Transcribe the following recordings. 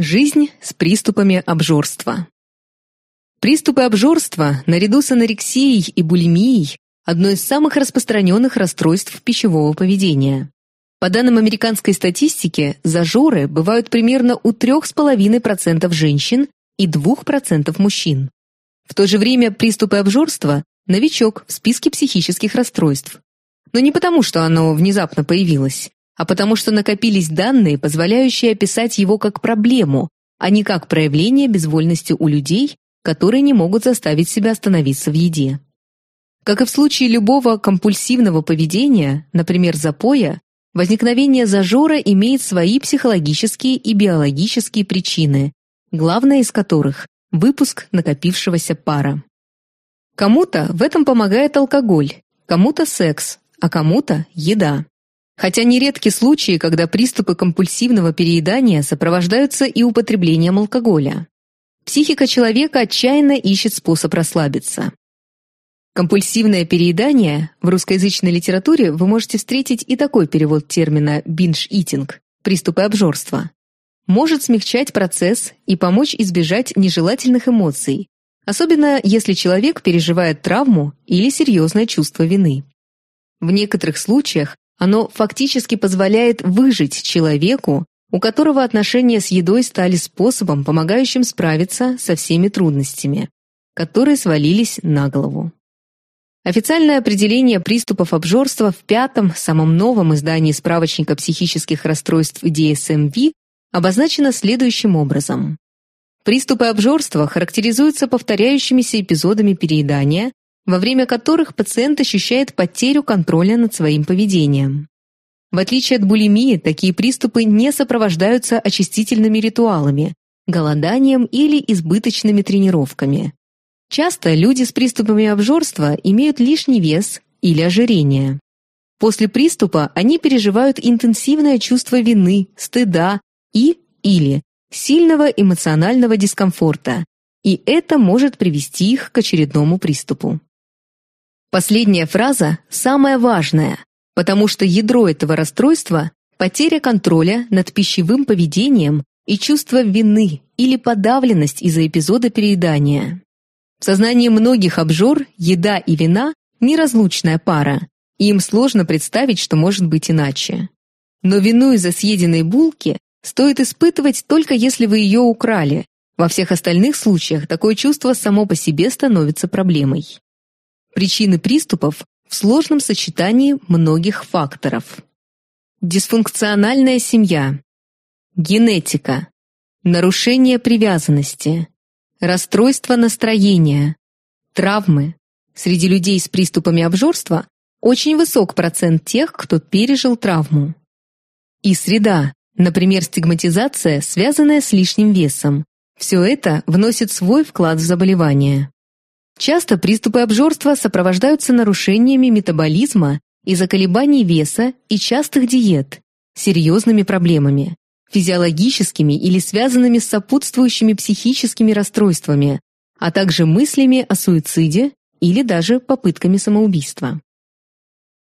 Жизнь с приступами обжорства. Приступы обжорства, наряду с анорексией и булимией, одно из самых распространенных расстройств пищевого поведения. По данным американской статистики, зажоры бывают примерно у 3,5% женщин и 2% мужчин. В то же время приступы обжорства – новичок в списке психических расстройств. Но не потому, что оно внезапно появилось а потому что накопились данные, позволяющие описать его как проблему, а не как проявление безвольности у людей, которые не могут заставить себя остановиться в еде. Как и в случае любого компульсивного поведения, например, запоя, возникновение зажора имеет свои психологические и биологические причины, главная из которых – выпуск накопившегося пара. Кому-то в этом помогает алкоголь, кому-то секс, а кому-то – еда. Хотя нередки случаи, когда приступы компульсивного переедания сопровождаются и употреблением алкоголя. Психика человека отчаянно ищет способ расслабиться. Компульсивное переедание в русскоязычной литературе вы можете встретить и такой перевод термина binge-eating – приступы обжорства. Может смягчать процесс и помочь избежать нежелательных эмоций, особенно если человек переживает травму или серьезное чувство вины. В некоторых случаях оно фактически позволяет выжить человеку, у которого отношения с едой стали способом, помогающим справиться со всеми трудностями, которые свалились на голову. Официальное определение приступов обжорства в пятом, самом новом издании справочника психических расстройств DSM-V обозначено следующим образом. Приступы обжорства характеризуются повторяющимися эпизодами переедания, во время которых пациент ощущает потерю контроля над своим поведением. В отличие от булимии, такие приступы не сопровождаются очистительными ритуалами, голоданием или избыточными тренировками. Часто люди с приступами обжорства имеют лишний вес или ожирение. После приступа они переживают интенсивное чувство вины, стыда и или сильного эмоционального дискомфорта, и это может привести их к очередному приступу. Последняя фраза самая важная, потому что ядро этого расстройства – потеря контроля над пищевым поведением и чувство вины или подавленность из-за эпизода переедания. В сознании многих обжор еда и вина – неразлучная пара, и им сложно представить, что может быть иначе. Но вину из-за съеденной булки стоит испытывать только если вы ее украли. Во всех остальных случаях такое чувство само по себе становится проблемой. Причины приступов в сложном сочетании многих факторов. Дисфункциональная семья, генетика, нарушение привязанности, расстройство настроения, травмы. Среди людей с приступами обжорства очень высок процент тех, кто пережил травму. И среда, например, стигматизация, связанная с лишним весом. Все это вносит свой вклад в заболевание. Часто приступы обжорства сопровождаются нарушениями метаболизма из-за колебаний веса и частых диет, серьезными проблемами, физиологическими или связанными с сопутствующими психическими расстройствами, а также мыслями о суициде или даже попытками самоубийства.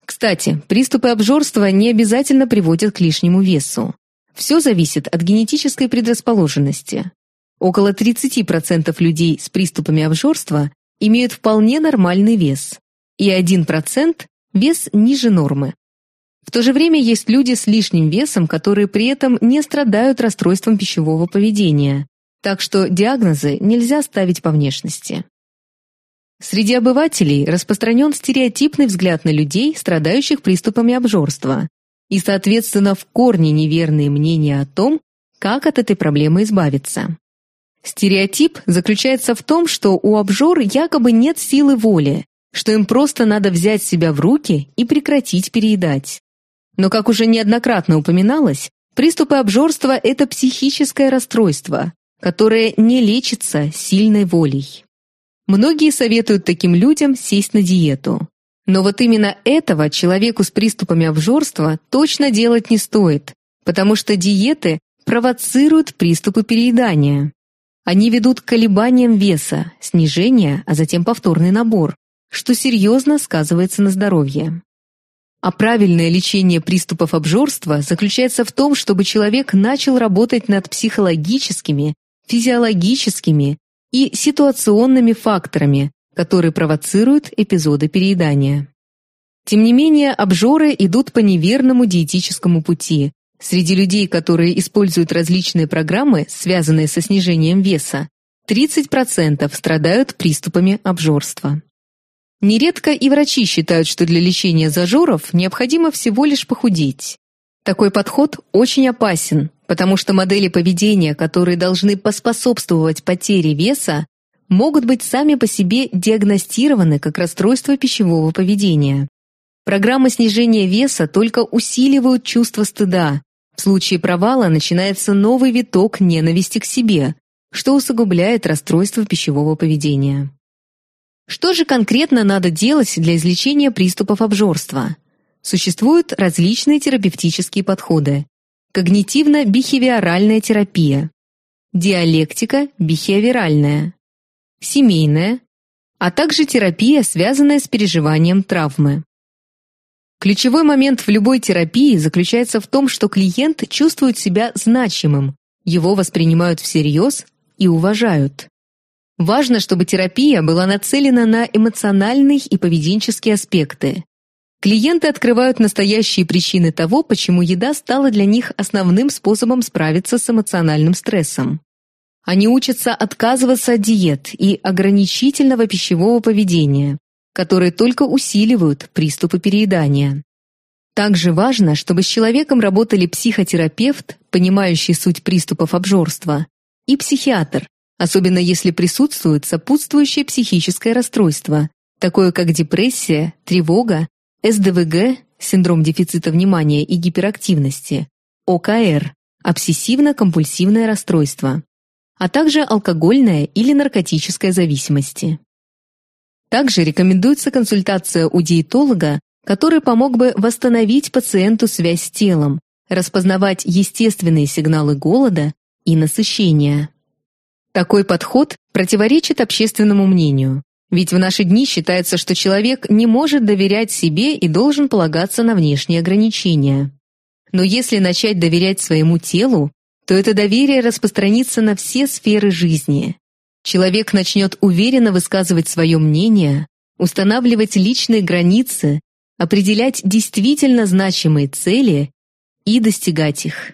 Кстати, приступы обжорства не обязательно приводят к лишнему весу. Все зависит от генетической предрасположенности. Около 30% людей с приступами обжорства имеют вполне нормальный вес, и 1% – вес ниже нормы. В то же время есть люди с лишним весом, которые при этом не страдают расстройством пищевого поведения, так что диагнозы нельзя ставить по внешности. Среди обывателей распространен стереотипный взгляд на людей, страдающих приступами обжорства, и, соответственно, в корне неверные мнения о том, как от этой проблемы избавиться. Стереотип заключается в том, что у обжор якобы нет силы воли, что им просто надо взять себя в руки и прекратить переедать. Но, как уже неоднократно упоминалось, приступы обжорства – это психическое расстройство, которое не лечится сильной волей. Многие советуют таким людям сесть на диету. Но вот именно этого человеку с приступами обжорства точно делать не стоит, потому что диеты провоцируют приступы переедания. Они ведут к колебаниям веса, снижения, а затем повторный набор, что серьезно сказывается на здоровье. А правильное лечение приступов обжорства заключается в том, чтобы человек начал работать над психологическими, физиологическими и ситуационными факторами, которые провоцируют эпизоды переедания. Тем не менее, обжоры идут по неверному диетическому пути. Среди людей, которые используют различные программы, связанные со снижением веса, 30% страдают приступами обжорства. Нередко и врачи считают, что для лечения зажоров необходимо всего лишь похудеть. Такой подход очень опасен, потому что модели поведения, которые должны поспособствовать потере веса, могут быть сами по себе диагностированы как расстройство пищевого поведения. Программы снижения веса только усиливают чувство стыда. В случае провала начинается новый виток ненависти к себе, что усугубляет расстройство пищевого поведения. Что же конкретно надо делать для излечения приступов обжорства? Существуют различные терапевтические подходы. Когнитивно-бихевиоральная терапия, диалектика бихевиоральная, семейная, а также терапия, связанная с переживанием травмы. Ключевой момент в любой терапии заключается в том, что клиент чувствует себя значимым, его воспринимают всерьез и уважают. Важно, чтобы терапия была нацелена на эмоциональные и поведенческие аспекты. Клиенты открывают настоящие причины того, почему еда стала для них основным способом справиться с эмоциональным стрессом. Они учатся отказываться от диет и ограничительного пищевого поведения, которые только усиливают приступы переедания. Также важно, чтобы с человеком работали психотерапевт, понимающий суть приступов обжорства, и психиатр, особенно если присутствует сопутствующее психическое расстройство, такое как депрессия, тревога, СДВГ, синдром дефицита внимания и гиперактивности, ОКР, обсессивно-компульсивное расстройство, а также алкогольная или наркотическая зависимости. Также рекомендуется консультация у диетолога, который помог бы восстановить пациенту связь с телом, распознавать естественные сигналы голода и насыщения. Такой подход противоречит общественному мнению, ведь в наши дни считается, что человек не может доверять себе и должен полагаться на внешние ограничения. Но если начать доверять своему телу, то это доверие распространится на все сферы жизни. Человек начнет уверенно высказывать свое мнение, устанавливать личные границы, определять действительно значимые цели и достигать их.